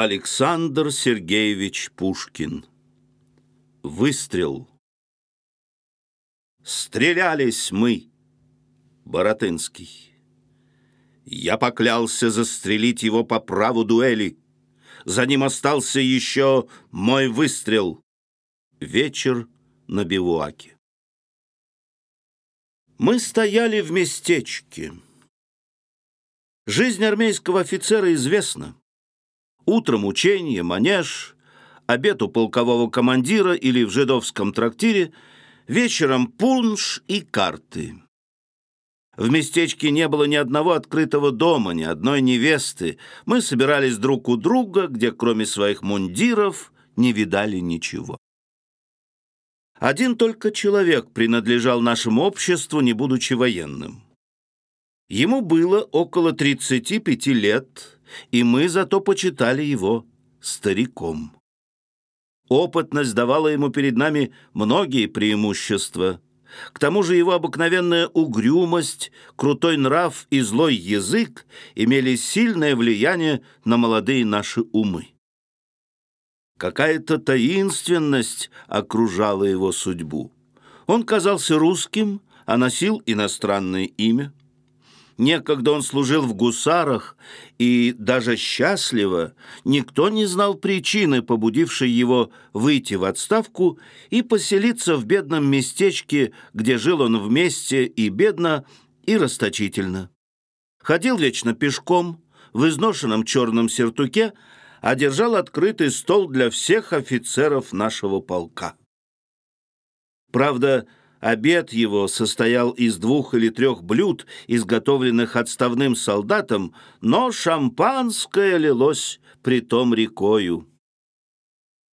Александр Сергеевич Пушкин. Выстрел. Стрелялись мы, Боротынский. Я поклялся застрелить его по праву дуэли. За ним остался еще мой выстрел. Вечер на бивуаке. Мы стояли в местечке. Жизнь армейского офицера известна. Утром учение, манеж, обед у полкового командира или в жидовском трактире, вечером пунш и карты. В местечке не было ни одного открытого дома, ни одной невесты. Мы собирались друг у друга, где кроме своих мундиров не видали ничего. Один только человек принадлежал нашему обществу, не будучи военным. Ему было около 35 лет, и мы зато почитали его стариком. Опытность давала ему перед нами многие преимущества. К тому же его обыкновенная угрюмость, крутой нрав и злой язык имели сильное влияние на молодые наши умы. Какая-то таинственность окружала его судьбу. Он казался русским, а носил иностранное имя. Некогда он служил в гусарах, и даже счастливо никто не знал причины, побудившей его выйти в отставку и поселиться в бедном местечке, где жил он вместе и бедно, и расточительно. Ходил вечно пешком, в изношенном черном сертуке, а держал открытый стол для всех офицеров нашего полка. Правда, Обед его состоял из двух или трех блюд, изготовленных отставным солдатом, но шампанское лилось притом рекою.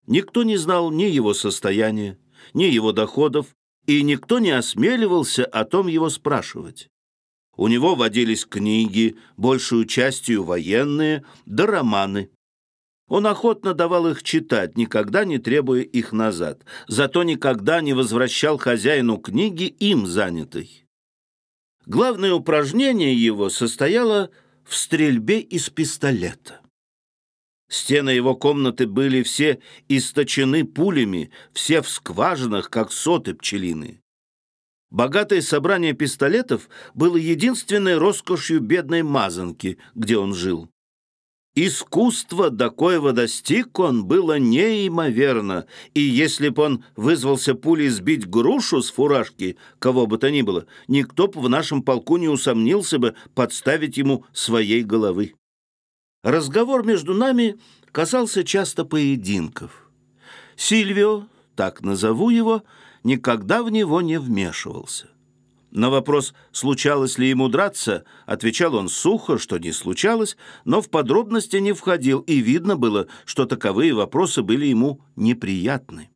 Никто не знал ни его состояния, ни его доходов, и никто не осмеливался о том его спрашивать. У него водились книги, большую частью военные, да романы. Он охотно давал их читать, никогда не требуя их назад, зато никогда не возвращал хозяину книги им занятой. Главное упражнение его состояло в стрельбе из пистолета. Стены его комнаты были все источены пулями, все в скважинах, как соты пчелины. Богатое собрание пистолетов было единственной роскошью бедной мазанки, где он жил. Искусство, до коего достиг он, было неимоверно, и если б он вызвался пулей сбить грушу с фуражки, кого бы то ни было, никто б в нашем полку не усомнился бы подставить ему своей головы. Разговор между нами касался часто поединков. Сильвио, так назову его, никогда в него не вмешивался. На вопрос, случалось ли ему драться, отвечал он сухо, что не случалось, но в подробности не входил, и видно было, что таковые вопросы были ему неприятны.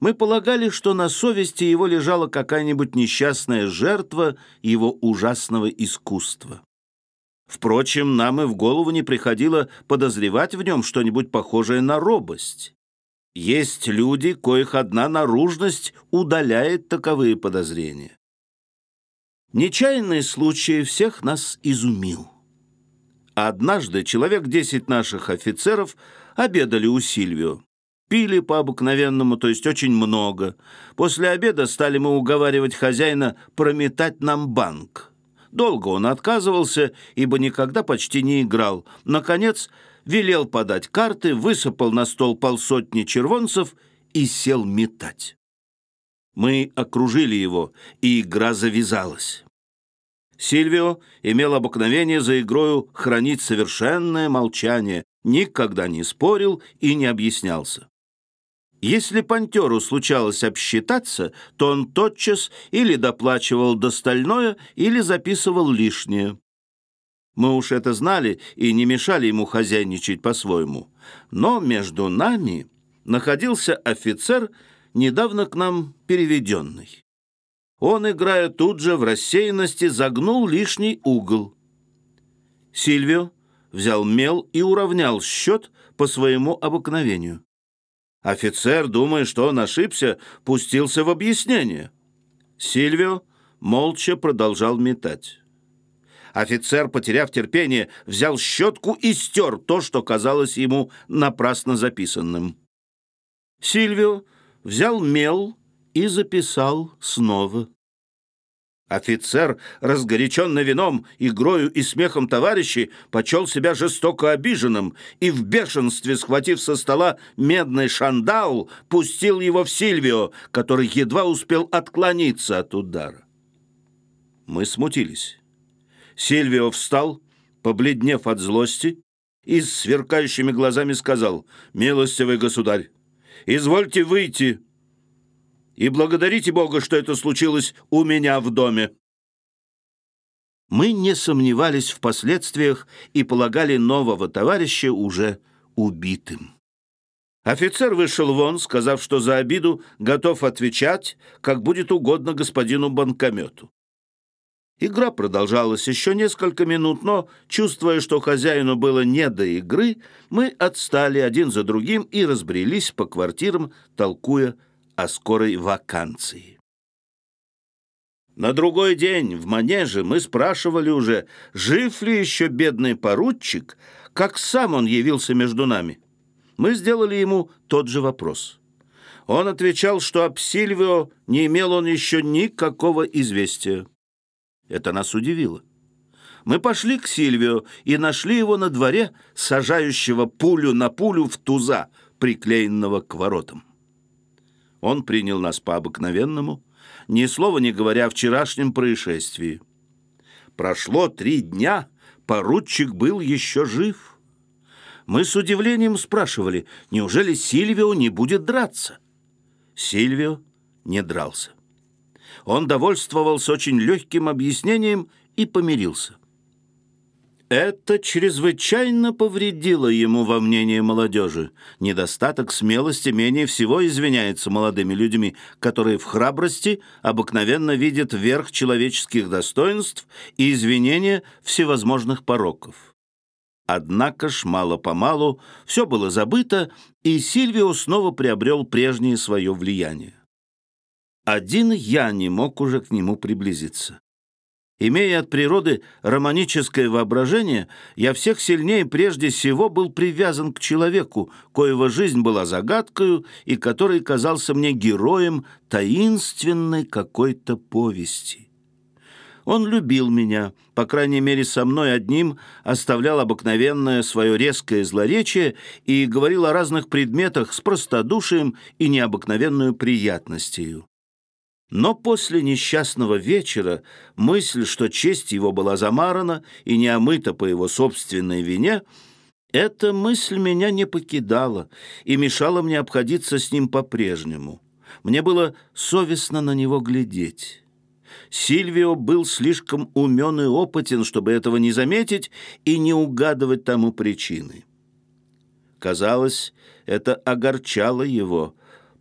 Мы полагали, что на совести его лежала какая-нибудь несчастная жертва его ужасного искусства. Впрочем, нам и в голову не приходило подозревать в нем что-нибудь похожее на робость. Есть люди, коих одна наружность удаляет таковые подозрения. Нечаянный случай всех нас изумил. Однажды человек десять наших офицеров обедали у Сильвио. Пили по-обыкновенному, то есть очень много. После обеда стали мы уговаривать хозяина прометать нам банк. Долго он отказывался, ибо никогда почти не играл. Наконец, велел подать карты, высыпал на стол полсотни червонцев и сел метать. Мы окружили его, и игра завязалась. Сильвио имел обыкновение за игрою хранить совершенное молчание, никогда не спорил и не объяснялся. Если пантеру случалось обсчитаться, то он тотчас или доплачивал достальное, или записывал лишнее. Мы уж это знали и не мешали ему хозяйничать по-своему. Но между нами находился офицер, недавно к нам переведенный. Он, играя тут же в рассеянности, загнул лишний угол. Сильвио взял мел и уравнял счет по своему обыкновению. Офицер, думая, что он ошибся, пустился в объяснение. Сильвио молча продолжал метать. Офицер, потеряв терпение, взял щетку и стер то, что казалось ему напрасно записанным. Сильвио взял мел и записал снова. Офицер, разгоряченный вином, игрою и смехом товарищей, почел себя жестоко обиженным и в бешенстве, схватив со стола медный шандал, пустил его в Сильвио, который едва успел отклониться от удара. Мы смутились. Сильвио встал, побледнев от злости, и с сверкающими глазами сказал, «Милостивый государь, извольте выйти и благодарите Бога, что это случилось у меня в доме». Мы не сомневались в последствиях и полагали нового товарища уже убитым. Офицер вышел вон, сказав, что за обиду готов отвечать, как будет угодно господину банкомету. Игра продолжалась еще несколько минут, но, чувствуя, что хозяину было не до игры, мы отстали один за другим и разбрелись по квартирам, толкуя о скорой вакансии. На другой день в манеже мы спрашивали уже, жив ли еще бедный поручик, как сам он явился между нами. Мы сделали ему тот же вопрос. Он отвечал, что об Сильвио не имел он еще никакого известия. Это нас удивило. Мы пошли к Сильвио и нашли его на дворе, сажающего пулю на пулю в туза, приклеенного к воротам. Он принял нас по-обыкновенному, ни слова не говоря о вчерашнем происшествии. Прошло три дня, поручик был еще жив. Мы с удивлением спрашивали, неужели Сильвио не будет драться? Сильвио не дрался. Он довольствовался очень легким объяснением и помирился. Это чрезвычайно повредило ему во мнении молодежи. Недостаток смелости менее всего извиняется молодыми людьми, которые в храбрости обыкновенно видят верх человеческих достоинств и извинения всевозможных пороков. Однако ж мало-помалу все было забыто, и Сильвио снова приобрел прежнее свое влияние. Один я не мог уже к нему приблизиться. Имея от природы романическое воображение, я всех сильнее прежде всего был привязан к человеку, коего жизнь была загадкою и который казался мне героем таинственной какой-то повести. Он любил меня, по крайней мере, со мной одним оставлял обыкновенное свое резкое злоречие и говорил о разных предметах с простодушием и необыкновенную приятностью. Но после несчастного вечера мысль, что честь его была замарана и не омыта по его собственной вине, эта мысль меня не покидала и мешала мне обходиться с ним по-прежнему. Мне было совестно на него глядеть. Сильвио был слишком умен и опытен, чтобы этого не заметить и не угадывать тому причины. Казалось, это огорчало его —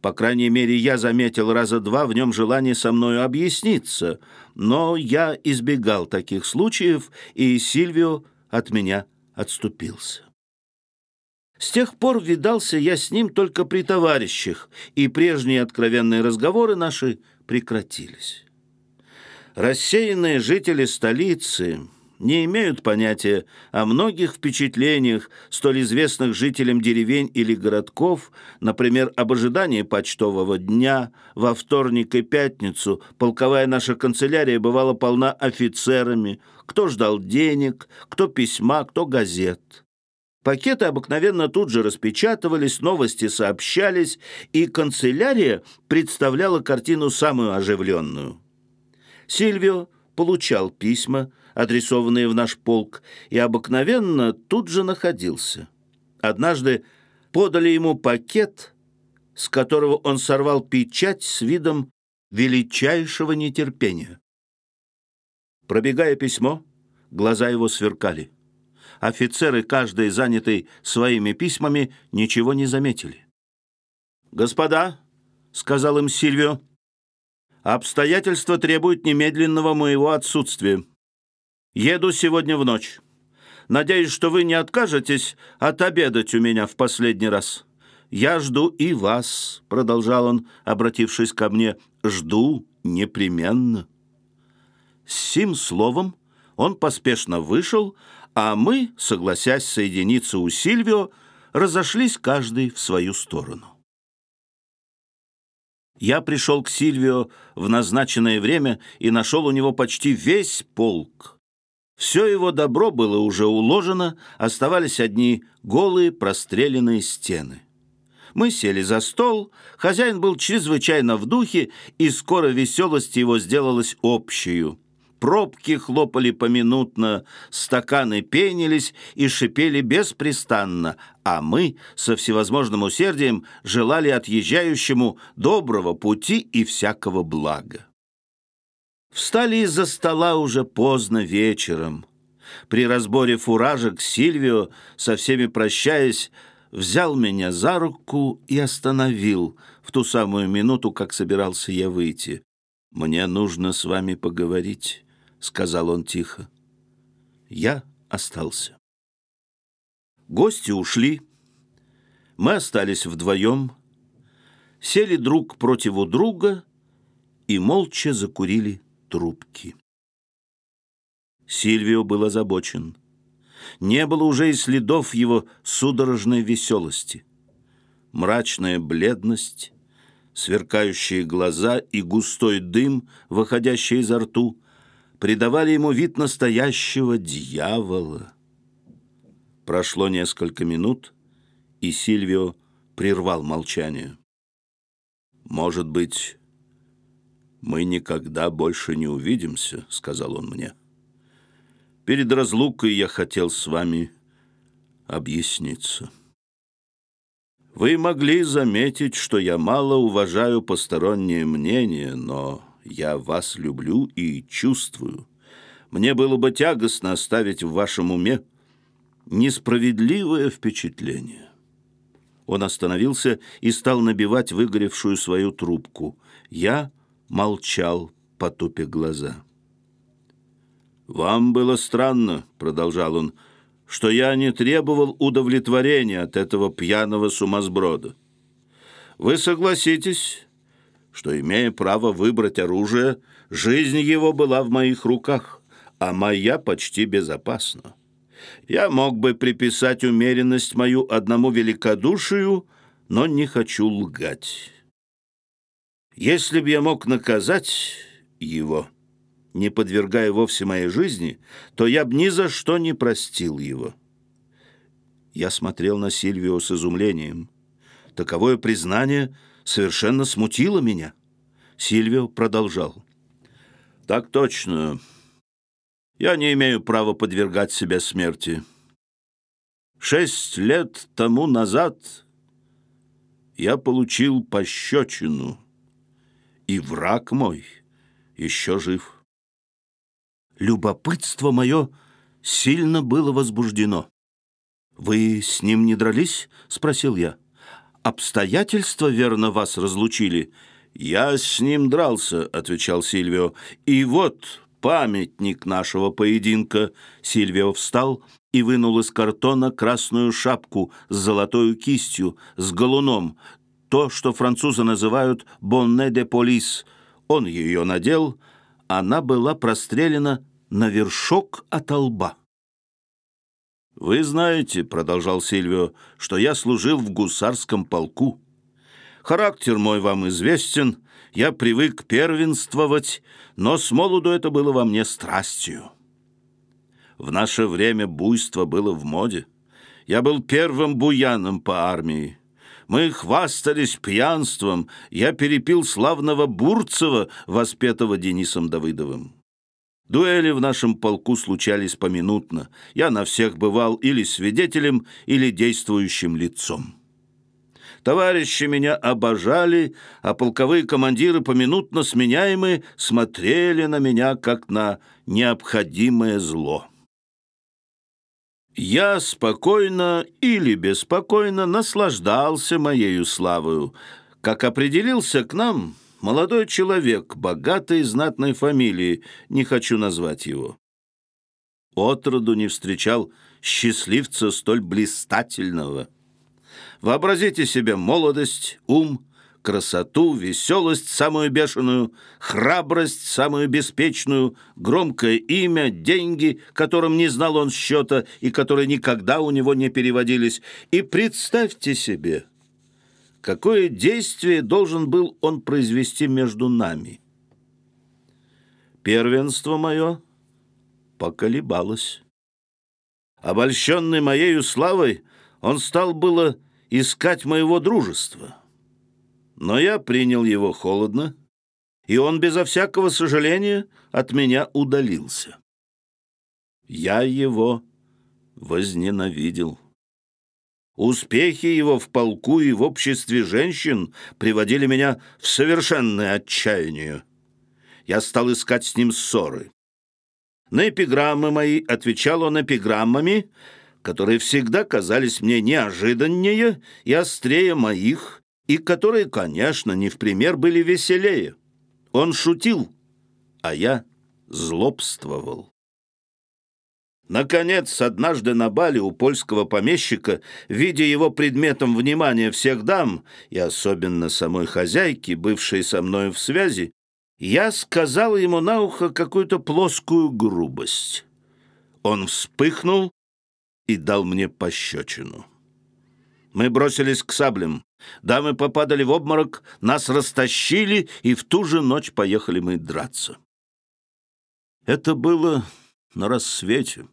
по крайней мере, я заметил раза два в нем желание со мною объясниться, но я избегал таких случаев, и Сильвио от меня отступился. С тех пор видался я с ним только при товарищах, и прежние откровенные разговоры наши прекратились. Рассеянные жители столицы не имеют понятия о многих впечатлениях, столь известных жителям деревень или городков, например, об ожидании почтового дня. Во вторник и пятницу полковая наша канцелярия бывала полна офицерами, кто ждал денег, кто письма, кто газет. Пакеты обыкновенно тут же распечатывались, новости сообщались, и канцелярия представляла картину самую оживленную. Сильвио получал письма, адресованные в наш полк, и обыкновенно тут же находился. Однажды подали ему пакет, с которого он сорвал печать с видом величайшего нетерпения. Пробегая письмо, глаза его сверкали. Офицеры, каждый занятый своими письмами, ничего не заметили. «Господа», — сказал им Сильвио, — «обстоятельства требуют немедленного моего отсутствия. Еду сегодня в ночь. Надеюсь, что вы не откажетесь отобедать у меня в последний раз. Я жду и вас, — продолжал он, обратившись ко мне, — жду непременно». С сим словом Он поспешно вышел, а мы, согласясь соединиться у Сильвио, разошлись каждый в свою сторону. Я пришел к Сильвио в назначенное время и нашел у него почти весь полк. Все его добро было уже уложено, оставались одни голые простреленные стены. Мы сели за стол, хозяин был чрезвычайно в духе, и скоро веселость его сделалась общую. Пробки хлопали поминутно, стаканы пенились и шипели беспрестанно, а мы со всевозможным усердием желали отъезжающему доброго пути и всякого блага. Встали из-за стола уже поздно вечером. При разборе фуражек Сильвио, со всеми прощаясь, взял меня за руку и остановил в ту самую минуту, как собирался я выйти. «Мне нужно с вами поговорить», — сказал он тихо. Я остался. Гости ушли. Мы остались вдвоем, сели друг против друга и молча закурили трубки. Сильвио был озабочен не было уже и следов его судорожной веселости. Мрачная бледность, сверкающие глаза и густой дым, выходящий изо рту, придавали ему вид настоящего дьявола. Прошло несколько минут, и Сильвио прервал молчание. «Может быть, мы никогда больше не увидимся», — сказал он мне. Перед разлукой я хотел с вами объясниться. Вы могли заметить, что я мало уважаю постороннее мнение, но я вас люблю и чувствую. Мне было бы тягостно оставить в вашем уме несправедливое впечатление. Он остановился и стал набивать выгоревшую свою трубку. Я молчал, потупя глаза. «Вам было странно», — продолжал он, — «что я не требовал удовлетворения от этого пьяного сумасброда. Вы согласитесь, что, имея право выбрать оружие, жизнь его была в моих руках, а моя почти безопасна. Я мог бы приписать умеренность мою одному великодушию, но не хочу лгать. Если б я мог наказать его...» не подвергая вовсе моей жизни, то я бы ни за что не простил его. Я смотрел на Сильвио с изумлением. Таковое признание совершенно смутило меня. Сильвио продолжал. «Так точно. Я не имею права подвергать себя смерти. Шесть лет тому назад я получил пощечину, и враг мой еще жив». Любопытство мое сильно было возбуждено. «Вы с ним не дрались?» — спросил я. «Обстоятельства, верно, вас разлучили?» «Я с ним дрался», — отвечал Сильвио. «И вот памятник нашего поединка». Сильвио встал и вынул из картона красную шапку с золотой кистью, с галуном, то, что французы называют «бонне де полис». Он ее надел, она была прострелена на вершок от лба. «Вы знаете, — продолжал Сильвио, — что я служил в гусарском полку. Характер мой вам известен, я привык первенствовать, но с молоду это было во мне страстью. В наше время буйство было в моде. Я был первым буяном по армии. Мы хвастались пьянством. Я перепил славного Бурцева, воспетого Денисом Давыдовым. Дуэли в нашем полку случались поминутно. Я на всех бывал или свидетелем, или действующим лицом. Товарищи меня обожали, а полковые командиры, поминутно сменяемые, смотрели на меня, как на необходимое зло. Я спокойно или беспокойно наслаждался моею славою. Как определился к нам молодой человек, богатой знатной фамилии, не хочу назвать его. Отроду не встречал счастливца столь блистательного. Вообразите себе молодость, ум, красоту, веселость самую бешеную, храбрость самую беспечную, громкое имя, деньги, которым не знал он счета и которые никогда у него не переводились. И представьте себе, какое действие должен был он произвести между нами. Первенство мое поколебалось. Обольщенный моею славой, он стал было искать моего дружества. Но я принял его холодно, и он безо всякого сожаления от меня удалился. Я его возненавидел. Успехи его в полку и в обществе женщин приводили меня в совершенное отчаяние. Я стал искать с ним ссоры. На эпиграммы мои отвечал он эпиграммами, которые всегда казались мне неожиданнее и острее моих, и которые, конечно, не в пример были веселее. Он шутил, а я злобствовал. Наконец, однажды на бале у польского помещика, видя его предметом внимания всех дам, и особенно самой хозяйки, бывшей со мною в связи, я сказал ему на ухо какую-то плоскую грубость. Он вспыхнул и дал мне пощечину. Мы бросились к саблям. Дамы попадали в обморок, нас растащили, и в ту же ночь поехали мы драться. Это было на рассвете.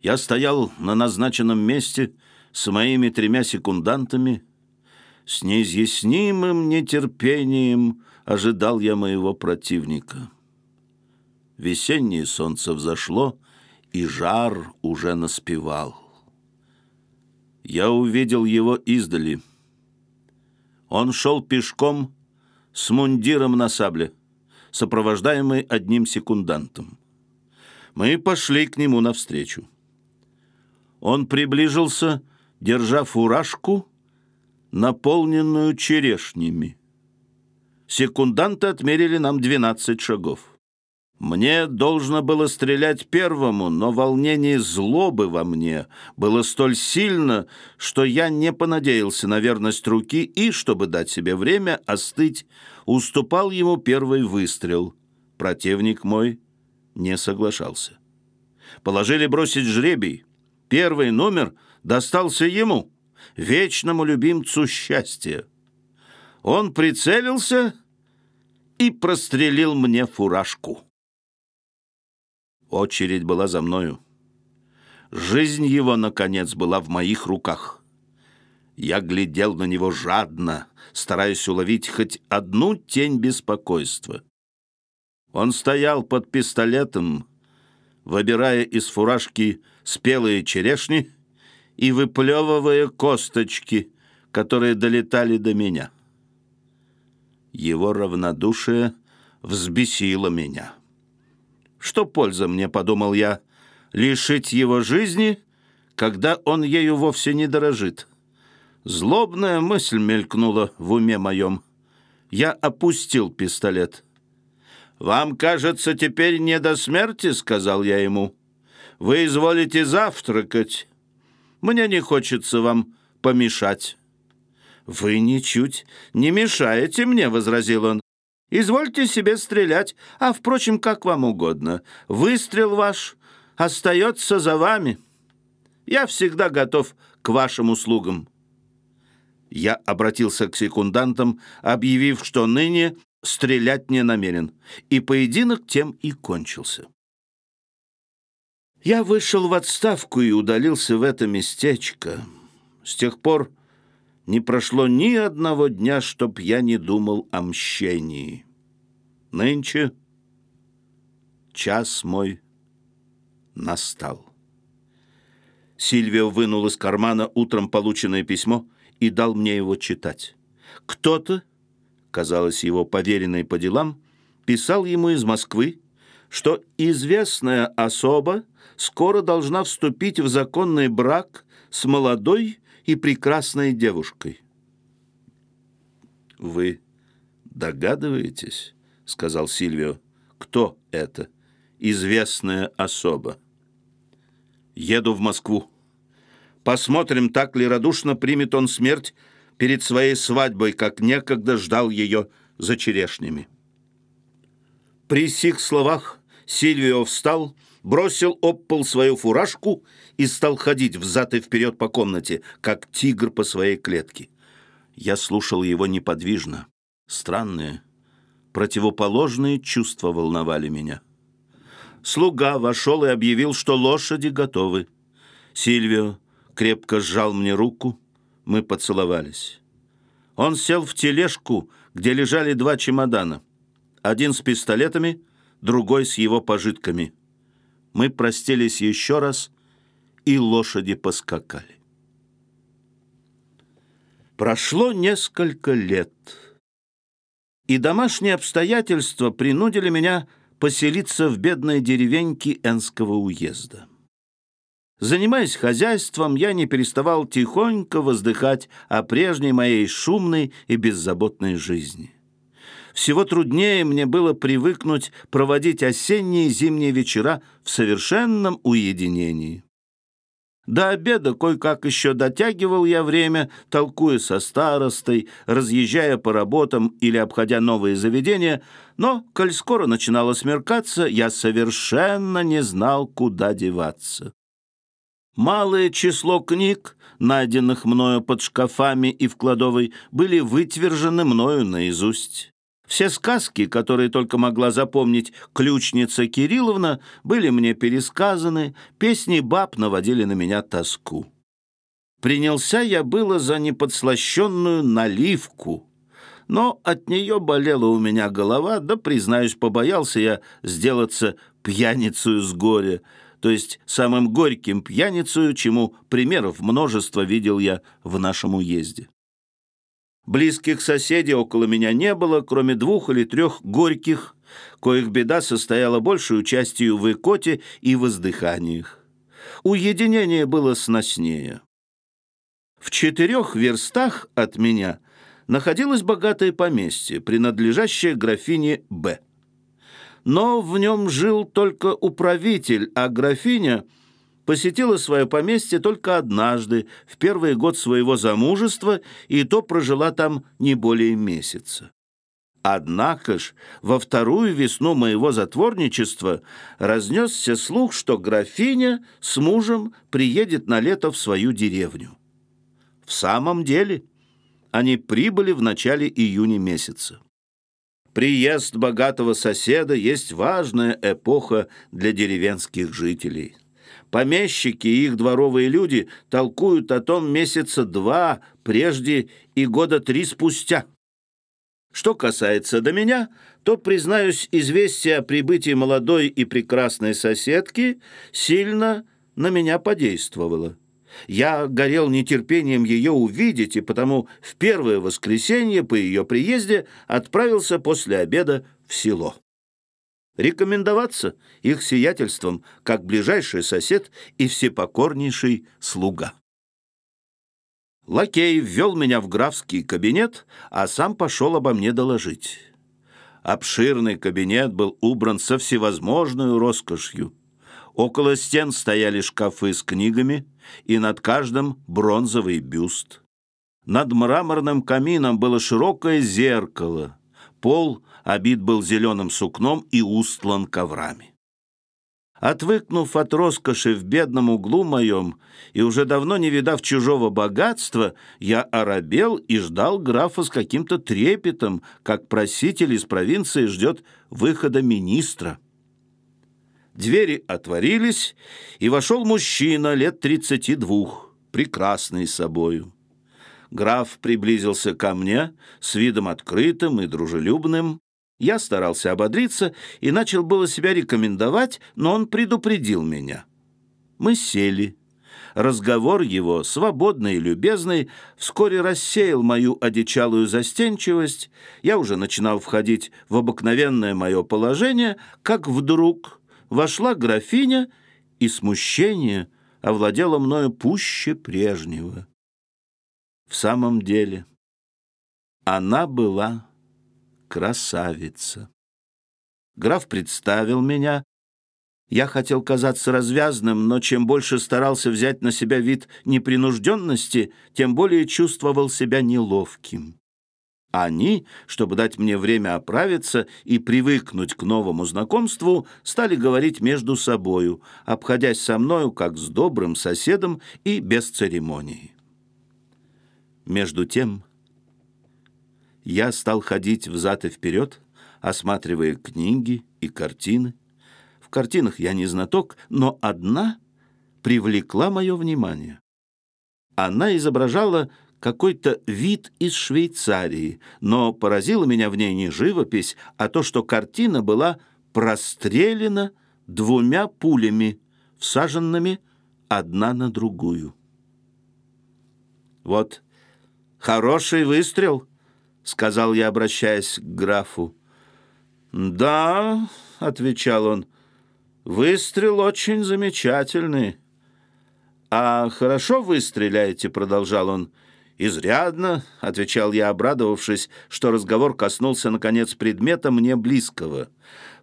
Я стоял на назначенном месте с моими тремя секундантами. С неизъяснимым нетерпением ожидал я моего противника. Весеннее солнце взошло, и жар уже наспевал. Я увидел его издали. Он шел пешком с мундиром на сабле, сопровождаемый одним секундантом. Мы пошли к нему навстречу. Он приближился, держа фуражку, наполненную черешнями. Секунданты отмерили нам 12 шагов. Мне должно было стрелять первому, но волнение злобы во мне было столь сильно, что я не понадеялся на верность руки и, чтобы дать себе время остыть, уступал ему первый выстрел. Противник мой не соглашался. Положили бросить жребий. Первый номер достался ему, вечному любимцу счастья. Он прицелился и прострелил мне фуражку. Очередь была за мною. Жизнь его, наконец, была в моих руках. Я глядел на него жадно, стараясь уловить хоть одну тень беспокойства. Он стоял под пистолетом, выбирая из фуражки спелые черешни и выплевывая косточки, которые долетали до меня. Его равнодушие взбесило меня. Что польза мне, подумал я, лишить его жизни, когда он ею вовсе не дорожит? Злобная мысль мелькнула в уме моем. Я опустил пистолет. «Вам, кажется, теперь не до смерти», — сказал я ему. «Вы изволите завтракать. Мне не хочется вам помешать». «Вы ничуть не мешаете мне», — возразил он. Извольте себе стрелять, а, впрочем, как вам угодно. Выстрел ваш остается за вами. Я всегда готов к вашим услугам». Я обратился к секундантам, объявив, что ныне стрелять не намерен, и поединок тем и кончился. Я вышел в отставку и удалился в это местечко. С тех пор не прошло ни одного дня, чтоб я не думал о мщении. Нынче час мой настал. Сильвио вынул из кармана утром полученное письмо и дал мне его читать. Кто-то, казалось его поверенный по делам, писал ему из Москвы, что известная особа скоро должна вступить в законный брак с молодой и прекрасной девушкой. «Вы догадываетесь?» — сказал Сильвио. «Кто это? Известная особа». «Еду в Москву. Посмотрим, так ли радушно примет он смерть перед своей свадьбой, как некогда ждал ее за черешнями. При сих словах Сильвио встал, бросил об пол свою фуражку и стал ходить взад и вперед по комнате, как тигр по своей клетке. Я слушал его неподвижно. Странные, противоположные чувства волновали меня. Слуга вошел и объявил, что лошади готовы. Сильвио крепко сжал мне руку, мы поцеловались. Он сел в тележку, где лежали два чемодана. Один с пистолетами, другой с его пожитками. Мы простились еще раз, и лошади поскакали. Прошло несколько лет, и домашние обстоятельства принудили меня поселиться в бедной деревеньке Энского уезда. Занимаясь хозяйством, я не переставал тихонько воздыхать о прежней моей шумной и беззаботной жизни. Всего труднее мне было привыкнуть проводить осенние и зимние вечера в совершенном уединении. До обеда кое-как еще дотягивал я время, толкуя со старостой, разъезжая по работам или обходя новые заведения, но, коль скоро начинало смеркаться, я совершенно не знал, куда деваться. Малое число книг, найденных мною под шкафами и в кладовой, были вытвержены мною наизусть. Все сказки, которые только могла запомнить ключница Кирилловна, были мне пересказаны, песни баб наводили на меня тоску. Принялся я было за неподслащенную наливку, но от нее болела у меня голова, да, признаюсь, побоялся я сделаться пьяницею с горя, то есть самым горьким пьяницею, чему примеров множество видел я в нашем уезде. Близких соседей около меня не было, кроме двух или трех горьких, коих беда состояла большую частью в икоте и воздыханиях. Уединение было сноснее. В четырех верстах от меня находилось богатое поместье, принадлежащее графине Б но в нем жил только управитель, а графиня посетила свое поместье только однажды, в первый год своего замужества, и то прожила там не более месяца. Однако ж, во вторую весну моего затворничества разнесся слух, что графиня с мужем приедет на лето в свою деревню. В самом деле, они прибыли в начале июня месяца. Приезд богатого соседа есть важная эпоха для деревенских жителей. Помещики и их дворовые люди толкуют о том месяца два прежде и года три спустя. Что касается до меня, то, признаюсь, известие о прибытии молодой и прекрасной соседки сильно на меня подействовало. Я горел нетерпением ее увидеть, и потому в первое воскресенье по ее приезде отправился после обеда в село. Рекомендоваться их сиятельством как ближайший сосед и всепокорнейший слуга. Лакей ввел меня в графский кабинет, а сам пошел обо мне доложить. Обширный кабинет был убран со всевозможной роскошью. Около стен стояли шкафы с книгами, и над каждым бронзовый бюст. Над мраморным камином было широкое зеркало. Пол обит был зеленым сукном и устлан коврами. Отвыкнув от роскоши в бедном углу моем и уже давно не видав чужого богатства, я оробел и ждал графа с каким-то трепетом, как проситель из провинции ждет выхода министра. Двери отворились, и вошел мужчина лет тридцати двух, прекрасный собою. Граф приблизился ко мне с видом открытым и дружелюбным. Я старался ободриться и начал было себя рекомендовать, но он предупредил меня. Мы сели. Разговор его, свободный и любезный, вскоре рассеял мою одичалую застенчивость. Я уже начинал входить в обыкновенное мое положение, как вдруг вошла графиня, и смущение овладело мною пуще прежнего. В самом деле, она была красавица. Граф представил меня. Я хотел казаться развязным, но чем больше старался взять на себя вид непринужденности, тем более чувствовал себя неловким. Они, чтобы дать мне время оправиться и привыкнуть к новому знакомству, стали говорить между собою, обходясь со мною как с добрым соседом и без церемонии. Между тем я стал ходить взад и вперед, осматривая книги и картины. В картинах я не знаток, но одна привлекла мое внимание. Она изображала какой-то вид из Швейцарии, но поразила меня в ней не живопись, а то, что картина была прострелена двумя пулями, всаженными одна на другую. «Вот хороший выстрел», — сказал я, обращаясь к графу. «Да», — отвечал он, — «выстрел очень замечательный». «А хорошо вы стреляете?» — продолжал он. «Изрядно», — отвечал я, обрадовавшись, что разговор коснулся, наконец, предмета мне близкого.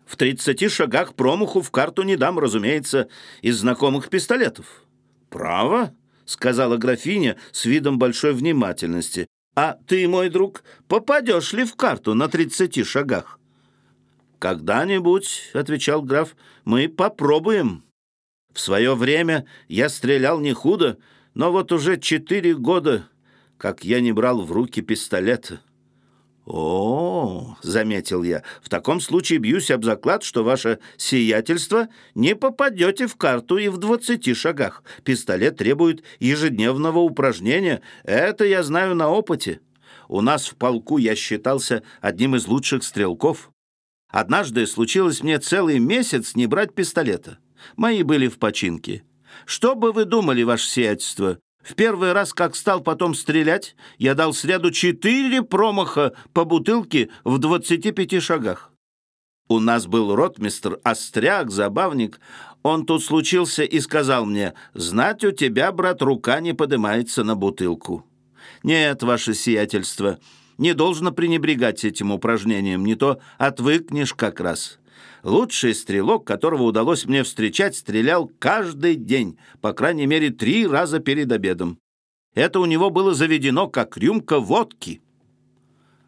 «В тридцати шагах промаху в карту не дам, разумеется, из знакомых пистолетов». «Право?» — сказала графиня с видом большой внимательности. «А ты, мой друг, попадешь ли в карту на тридцати шагах?» «Когда-нибудь», — отвечал граф, — «мы попробуем». В свое время я стрелял не худо, но вот уже четыре года как я не брал в руки пистолета. «О, — заметил я, — в таком случае бьюсь об заклад, что ваше сиятельство не попадете в карту и в двадцати шагах. Пистолет требует ежедневного упражнения. Это я знаю на опыте. У нас в полку я считался одним из лучших стрелков. Однажды случилось мне целый месяц не брать пистолета. Мои были в починке. Что бы вы думали, ваше сиятельство? В первый раз, как стал потом стрелять, я дал сряду четыре промаха по бутылке в двадцати пяти шагах. У нас был ротмистр, остряк, забавник. Он тут случился и сказал мне, «Знать у тебя, брат, рука не поднимается на бутылку». «Нет, ваше сиятельство, не должно пренебрегать этим упражнением, не то отвыкнешь как раз». Лучший стрелок, которого удалось мне встречать, стрелял каждый день, по крайней мере, три раза перед обедом. Это у него было заведено, как рюмка водки.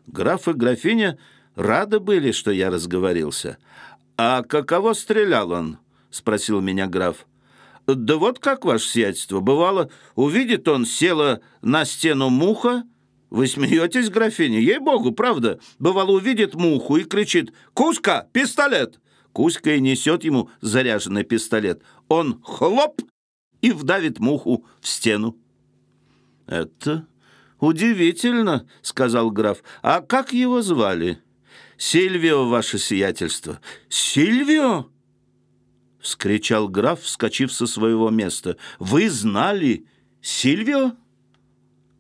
Граф и графиня рады были, что я разговорился. «А каково стрелял он?» — спросил меня граф. «Да вот как, ваше сиятельство, бывало, увидит он, села на стену муха, вы смеетесь, графиня? Ей-богу, правда. Бывало, увидит муху и кричит «Кузька, пистолет!» Кузька и несет ему заряженный пистолет. Он хлоп и вдавит муху в стену. «Это удивительно», — сказал граф. «А как его звали?» «Сильвио, ваше сиятельство». «Сильвио?» — вскричал граф, вскочив со своего места. «Вы знали Сильвио?»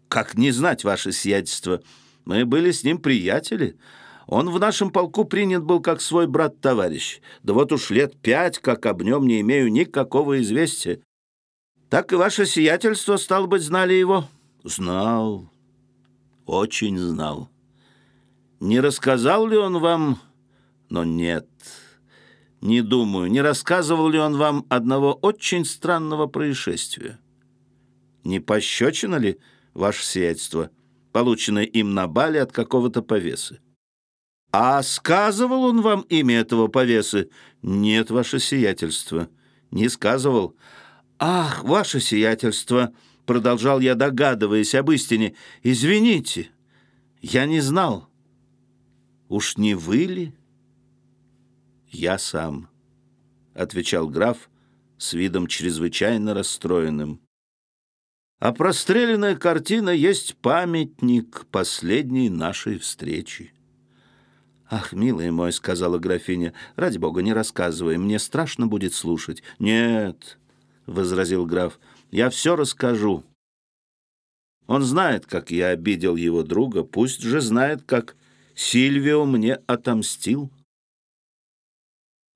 «Как не знать, ваше сиятельство? Мы были с ним приятели. Он в нашем полку принят был как свой брат-товарищ. Да вот уж лет пять, как об нем не имею никакого известия. Так и ваше сиятельство, стало быть, знали его?» «Знал, очень знал. Не рассказал ли он вам...» «Но нет, не думаю, не рассказывал ли он вам одного очень странного происшествия. Не пощечина ли ваше сиятельство, полученное им на бале от какого-то повесы?» «А сказывал он вам имя этого повесы?» «Нет, ваше сиятельство, не сказывал». «Ах, ваше сиятельство!» — продолжал я, догадываясь об истине. «Извините, я не знал. Уж не вы ли?» «Я сам», — отвечал граф с видом чрезвычайно расстроенным. «А простреленная картина есть памятник последней нашей встречи». «Ах, милый мой», — сказала графиня, — «ради бога, не рассказывай, мне страшно будет слушать». «Нет», — возразил граф, — «я все расскажу». Он знает, как я обидел его друга, пусть же знает, как Сильвио мне отомстил.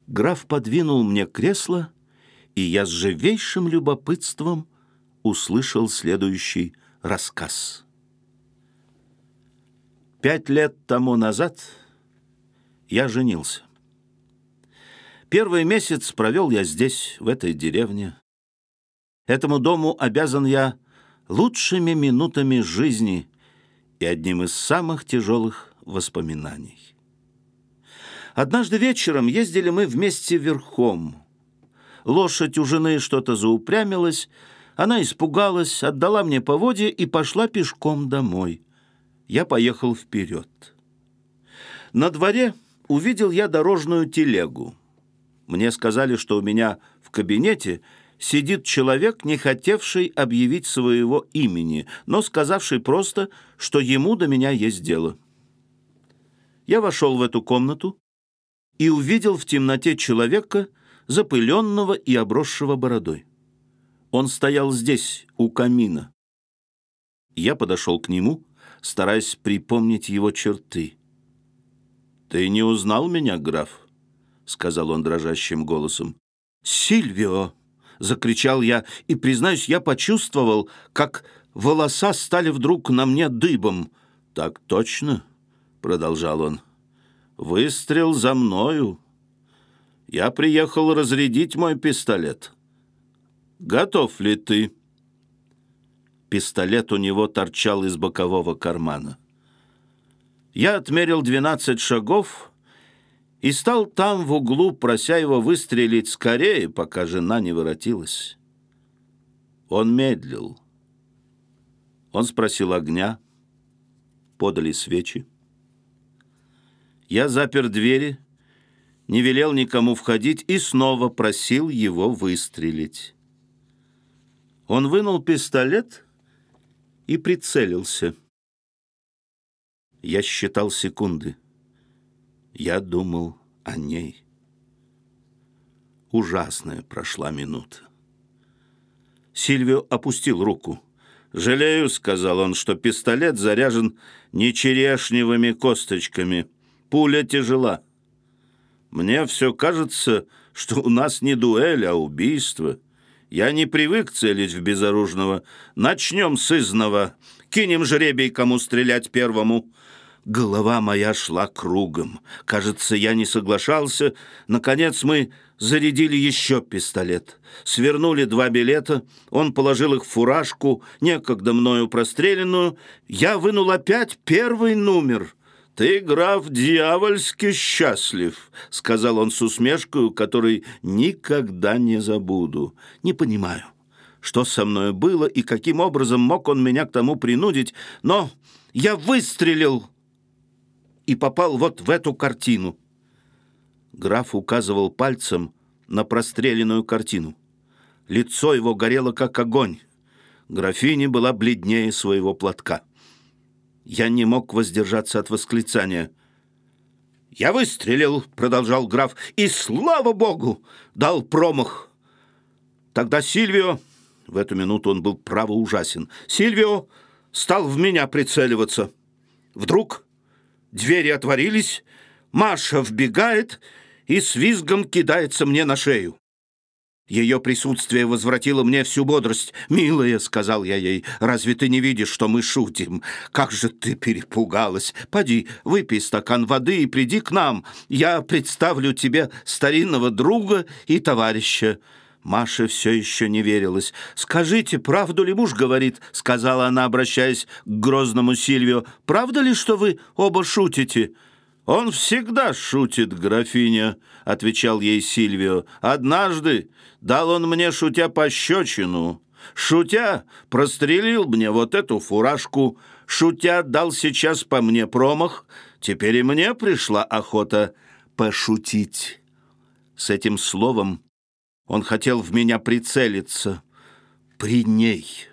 Граф подвинул мне кресло, и я с живейшим любопытством услышал следующий рассказ. Пять лет тому назад я женился. Первый месяц провел я здесь, в этой деревне. Этому дому обязан я лучшими минутами жизни и одним из самых тяжелых воспоминаний. Однажды вечером ездили мы вместе верхом. Лошадь у жены что-то заупрямилась, она испугалась, отдала мне поводья и пошла пешком домой. Я поехал вперед. На дворе увидел я дорожную телегу. Мне сказали, что у меня в кабинете сидит человек, не хотевший объявить своего имени, но сказавший просто, что ему до меня есть дело. Я вошел в эту комнату и увидел в темноте человека, запыленного и обросшего бородой. Он стоял здесь, у камина. Я подошел к нему, стараясь припомнить его черты. «Ты не узнал меня, граф?» — сказал он дрожащим голосом. «Сильвио!» — закричал я, и, признаюсь, я почувствовал, как волоса стали вдруг на мне дыбом. «Так точно?» — продолжал он. «Выстрел за мною. Я приехал разрядить мой пистолет. Готов ли ты?» Пистолет у него торчал из бокового кармана. Я отмерил двенадцать шагов и стал там в углу, прося его выстрелить скорее, пока жена не воротилась. Он медлил. Он спросил огня. Подали свечи. Я запер двери, не велел никому входить и снова просил его выстрелить. Он вынул пистолет и прицелился. Я считал секунды. Я думал о ней. Ужасная прошла минута. Сильвио опустил руку. «Жалею», — сказал он, — «что пистолет заряжен не черешневыми косточками. Пуля тяжела. Мне все кажется, что у нас не дуэль, а убийство. Я не привык целить в безоружного. Начнем с изного. Кинем жребий, кому стрелять первому». Голова моя шла кругом. Кажется, я не соглашался. Наконец мы зарядили еще пистолет. Свернули два билета. Он положил их в фуражку, некогда мною простреленную. Я вынул опять первый номер. «Ты, граф, дьявольски счастлив», — сказал он с усмешкой, которой никогда не забуду. «Не понимаю, что со мной было и каким образом мог он меня к тому принудить, но я выстрелил» и попал вот в эту картину». Граф указывал пальцем на простреленную картину. Лицо его горело, как огонь. Графиня была бледнее своего платка. Я не мог воздержаться от восклицания. «Я выстрелил», — продолжал граф, — «и, слава богу, дал промах». Тогда Сильвио, в эту минуту он был право ужасен, Сильвио стал в меня прицеливаться. Вдруг Двери отворились, Маша вбегает и с визгом кидается мне на шею. Ее присутствие возвратило мне всю бодрость. «Милая», — сказал я ей, — «разве ты не видишь, что мы шутим? Как же ты перепугалась! Поди, выпей стакан воды и приди к нам. Я представлю тебе старинного друга и товарища». Маша все еще не верилась. «Скажите, правду ли муж говорит?» — сказала она, обращаясь к грозному Сильвио. «Правда ли, что вы оба шутите?» «Он всегда шутит, графиня», — отвечал ей Сильвио. «Однажды дал он мне, шутя, пощечину. Шутя, прострелил мне вот эту фуражку. Шутя, дал сейчас по мне промах. Теперь и мне пришла охота пошутить». С этим словом он хотел в меня прицелиться. При ней.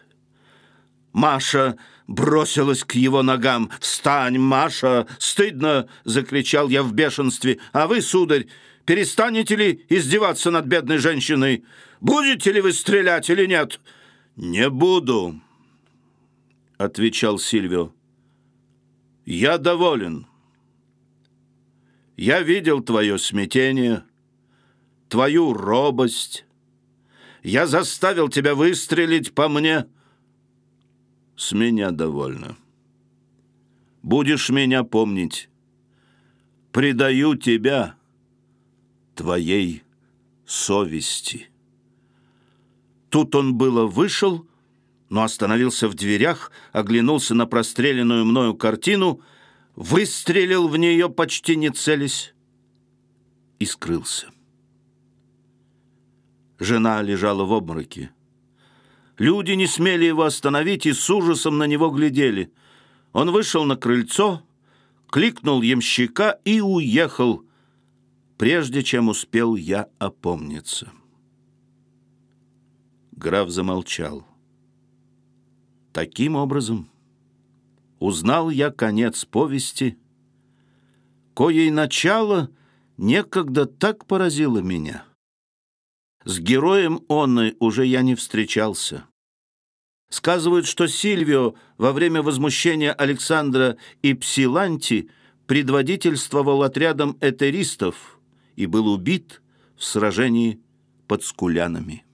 Маша бросилась к его ногам. «Встань, Маша! Стыдно!» — закричал я в бешенстве. «А вы, сударь, перестанете ли издеваться над бедной женщиной? Будете ли вы стрелять или нет?» «Не буду», — отвечал Сильвио. «Я доволен. Я видел твое смятение» твою робость. Я заставил тебя выстрелить по мне. С меня довольно. Будешь меня помнить. Предаю тебя твоей совести. Тут он было вышел, но остановился в дверях, оглянулся на простреленную мною картину, выстрелил в нее почти не целясь и скрылся. Жена лежала в обмороке. Люди не смели его остановить и с ужасом на него глядели. Он вышел на крыльцо, кликнул ямщика и уехал, прежде чем успел я опомниться. Граф замолчал. Таким образом, узнал я конец повести, коей начало некогда так поразило меня. С героем Онны уже я не встречался. Сказывают, что Сильвио во время возмущения Александра и Псиланти предводительствовал отрядом этеристов и был убит в сражении под Скулянами.